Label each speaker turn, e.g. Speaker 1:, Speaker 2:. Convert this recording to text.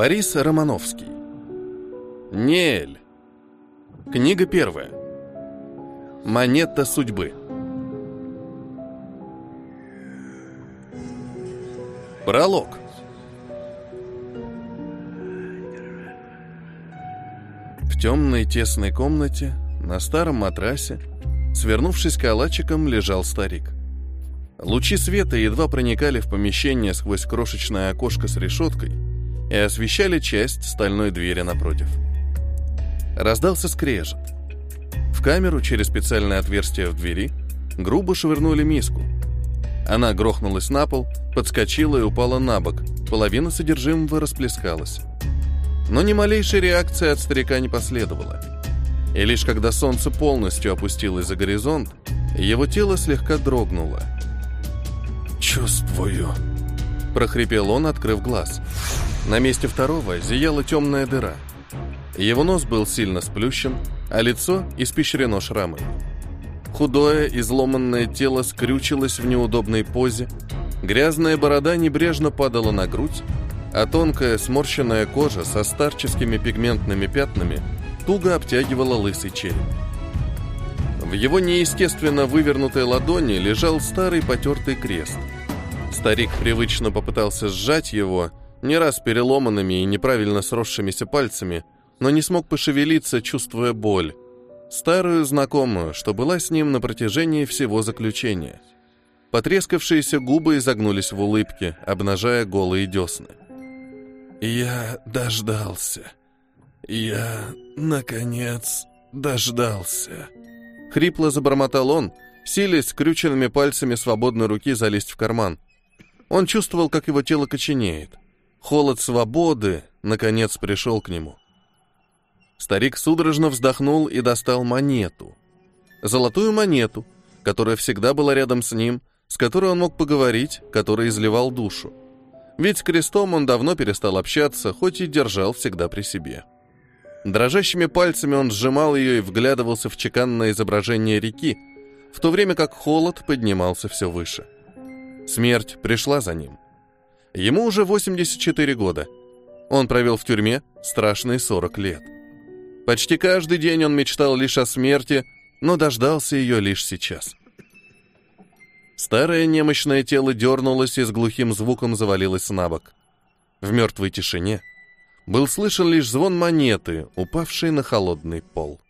Speaker 1: Борис Романовский. Неэль. Книга первая. Монета судьбы. Пролог. В темной тесной комнате, на старом матрасе, свернувшись калачиком, лежал старик. Лучи света едва проникали в помещение сквозь крошечное окошко с решеткой и освещали часть стальной двери напротив. Раздался скрежет. В камеру через специальное отверстие в двери грубо швырнули миску. Она грохнулась на пол, подскочила и упала на бок. Половина содержимого расплескалась. Но ни малейшей реакции от старика не последовало. И лишь когда солнце полностью опустилось за горизонт, его тело слегка дрогнуло.
Speaker 2: «Чувствую», —
Speaker 1: прохрипел он, открыв глаз. На месте второго зияла темная дыра. Его нос был сильно сплющен, а лицо испещрено шрамами. Худое, изломанное тело скрючилось в неудобной позе, грязная борода небрежно падала на грудь, а тонкая сморщенная кожа со старческими пигментными пятнами туго обтягивала лысый череп. В его неестественно вывернутой ладони лежал старый потертый крест. Старик привычно попытался сжать его, не раз переломанными и неправильно сросшимися пальцами, но не смог пошевелиться, чувствуя боль. Старую знакомую, что была с ним на протяжении всего заключения. Потрескавшиеся губы изогнулись в улыбке, обнажая голые десны.
Speaker 2: «Я дождался. Я, наконец, дождался».
Speaker 1: Хрипло забормотал он, силясь скрюченными пальцами свободной руки залезть в карман. Он чувствовал, как его тело коченеет. Холод свободы, наконец, пришел к нему. Старик судорожно вздохнул и достал монету. Золотую монету, которая всегда была рядом с ним, с которой он мог поговорить, которая изливал душу. Ведь с крестом он давно перестал общаться, хоть и держал всегда при себе. Дрожащими пальцами он сжимал ее и вглядывался в чеканное изображение реки, в то время как холод поднимался все выше. Смерть пришла за ним. Ему уже 84 года. Он провел в тюрьме страшные 40 лет. Почти каждый день он мечтал лишь о смерти, но дождался ее лишь сейчас. Старое немощное тело дернулось и с глухим звуком завалилось на бок. В мертвой тишине был слышен лишь звон монеты, упавшей на холодный пол.